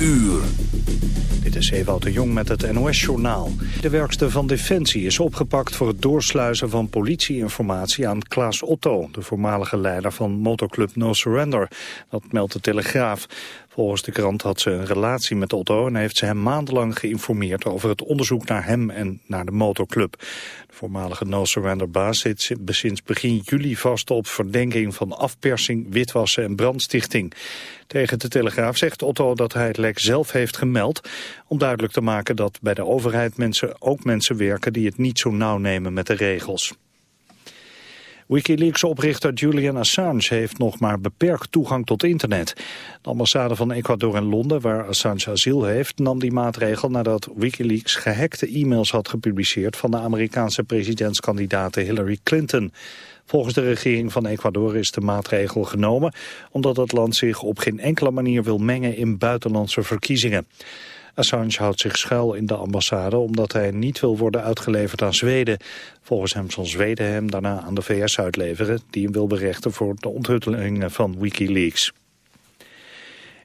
uur. Dit is Ewout de Jong met het NOS-journaal. De werkster van Defensie is opgepakt voor het doorsluizen van politieinformatie aan Klaas Otto, de voormalige leider van motoclub No Surrender. Dat meldt de Telegraaf. Volgens de krant had ze een relatie met Otto en heeft ze hem maandenlang geïnformeerd over het onderzoek naar hem en naar de motorclub. Voormalige No Surrender baas zit sinds begin juli vast op verdenking van afpersing, witwassen en brandstichting. Tegen de Telegraaf zegt Otto dat hij het lek zelf heeft gemeld om duidelijk te maken dat bij de overheid mensen ook mensen werken die het niet zo nauw nemen met de regels. Wikileaks-oprichter Julian Assange heeft nog maar beperkt toegang tot internet. De ambassade van Ecuador in Londen, waar Assange asiel heeft, nam die maatregel nadat Wikileaks gehackte e-mails had gepubliceerd van de Amerikaanse presidentskandidaat Hillary Clinton. Volgens de regering van Ecuador is de maatregel genomen omdat het land zich op geen enkele manier wil mengen in buitenlandse verkiezingen. Assange houdt zich schuil in de ambassade omdat hij niet wil worden uitgeleverd aan Zweden. Volgens hem zal Zweden hem daarna aan de VS uitleveren... die hem wil berechten voor de onthuttelingen van Wikileaks.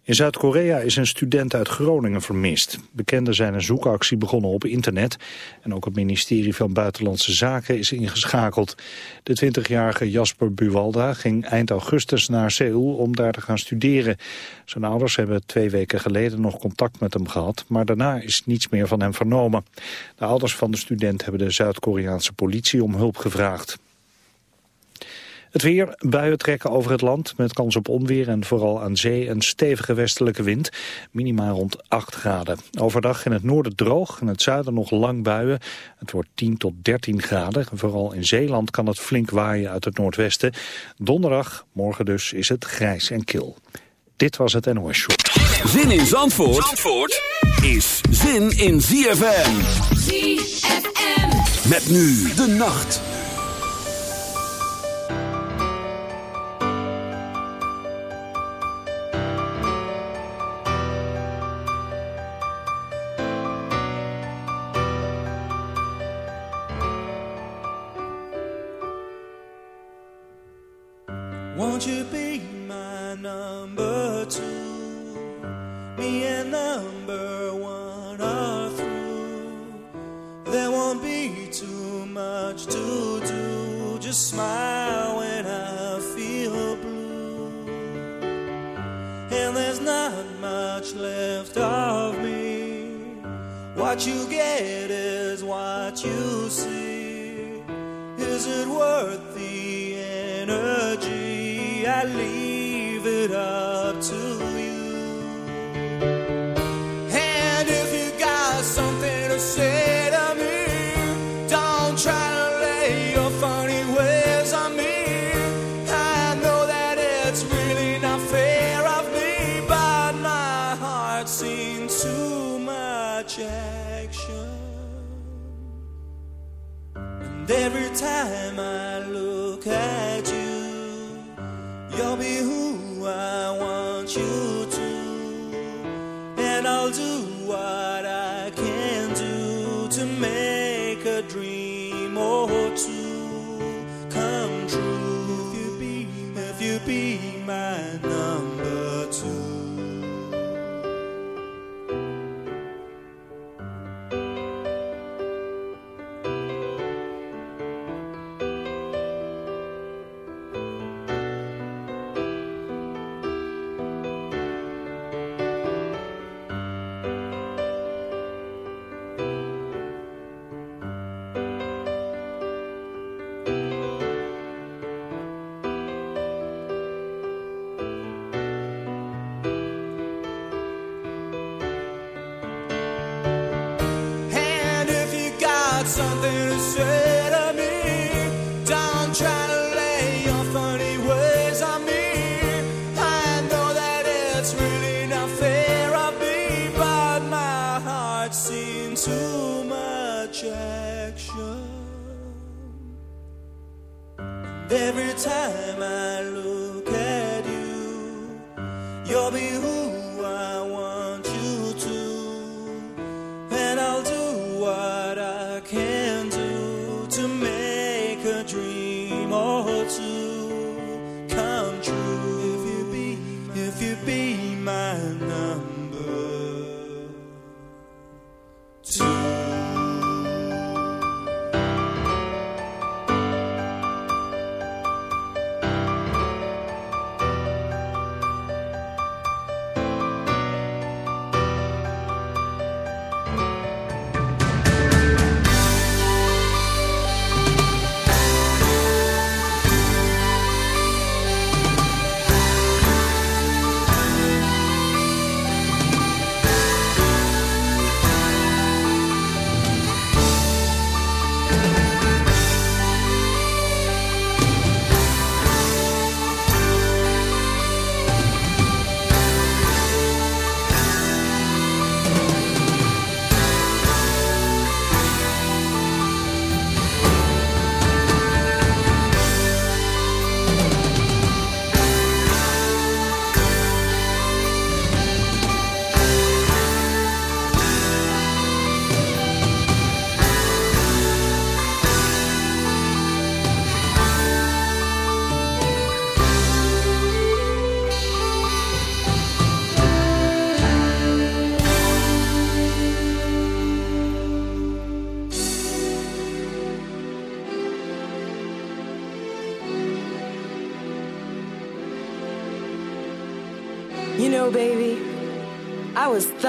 In Zuid-Korea is een student uit Groningen vermist. Bekenden zijn een zoekactie begonnen op internet. En ook het ministerie van Buitenlandse Zaken is ingeschakeld. De 20-jarige Jasper Buwalda ging eind augustus naar Seoul om daar te gaan studeren. Zijn ouders hebben twee weken geleden nog contact met hem gehad. Maar daarna is niets meer van hem vernomen. De ouders van de student hebben de Zuid-Koreaanse politie om hulp gevraagd. Het weer, buien trekken over het land met kans op onweer en vooral aan zee een stevige westelijke wind. Minimaal rond 8 graden. Overdag in het noorden droog, in het zuiden nog lang buien. Het wordt 10 tot 13 graden. Vooral in Zeeland kan het flink waaien uit het noordwesten. Donderdag, morgen dus, is het grijs en kil. Dit was het NOS Show. Zin in Zandvoort, Zandvoort is zin in ZFM. ZFM. Met nu de nacht.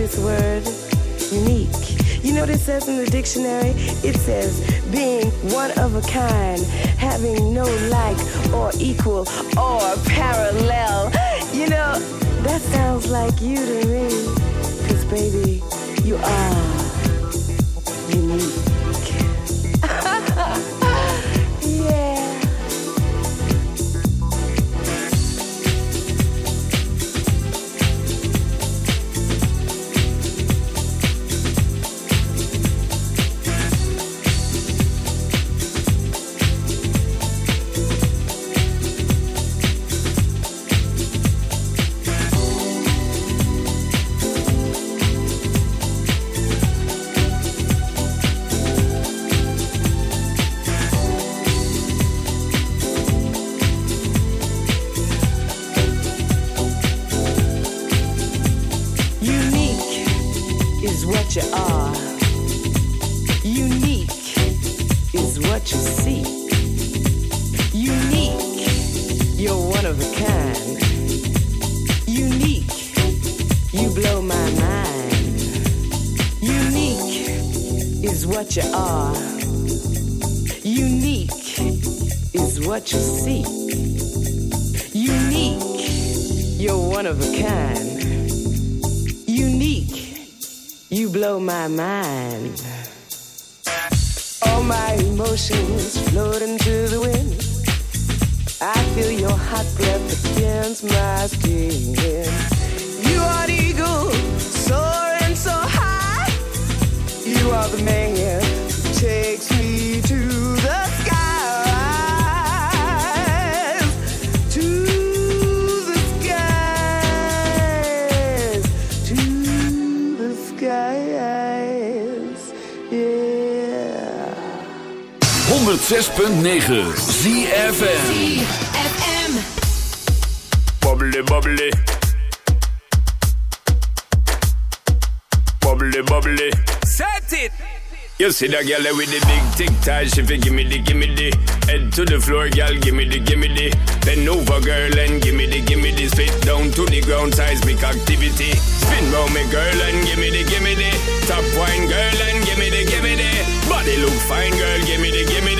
This word, unique. You know what it says in the dictionary? It says being one of a kind, having no like or equal or parallel. You know, that sounds like you to me. Cause baby, you are 106.9 ZFM. FM. Bubbly, bubbly. Bubbly, bubbly. Set it! You see that girl with the big tic tac, she fi gimme the gimme the Head to the floor, girl, gimme the gimme the Bend over, girl, and gimme the gimme the Spit down to the ground, seismic activity Spin round me, girl, and gimme the gimme the Top wine, girl, and gimme the gimme the Body look fine, girl, give me the, give me the.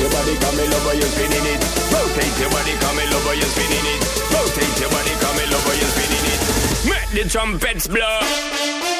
Your body, come in over, you're spinning it. Rotate your body, come in over, you're spinning it. Rotate your body, come in over, you're spinning it. Make the trumpets blow.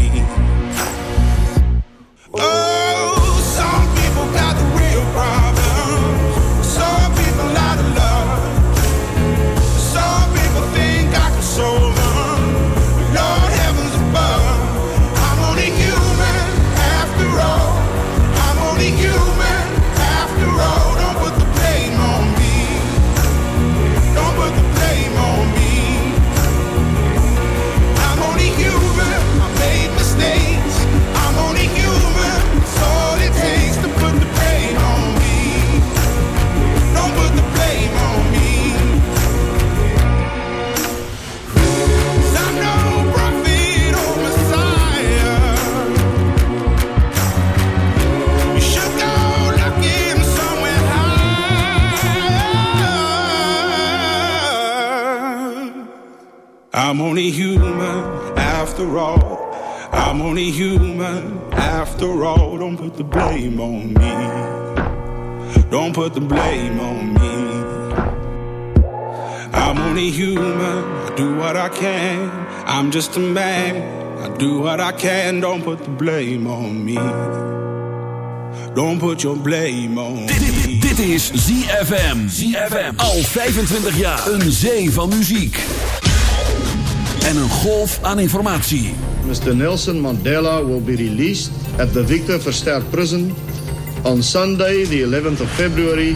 Just a man. I do what I can. Don't put the blame on me. Don't put your blame on dit, me. Dit, is ZFM. ZFM. Al 25 jaar. Een zee van muziek. En een golf aan informatie. Mr. Nelson Mandela will be released at the Victor Verster Prison on Sunday, the 11th of February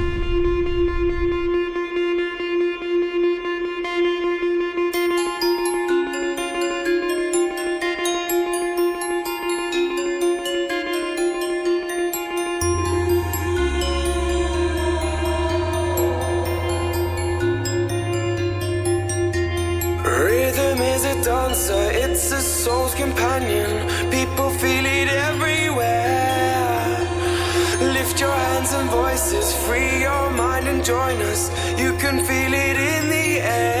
join us. You can feel it in the air.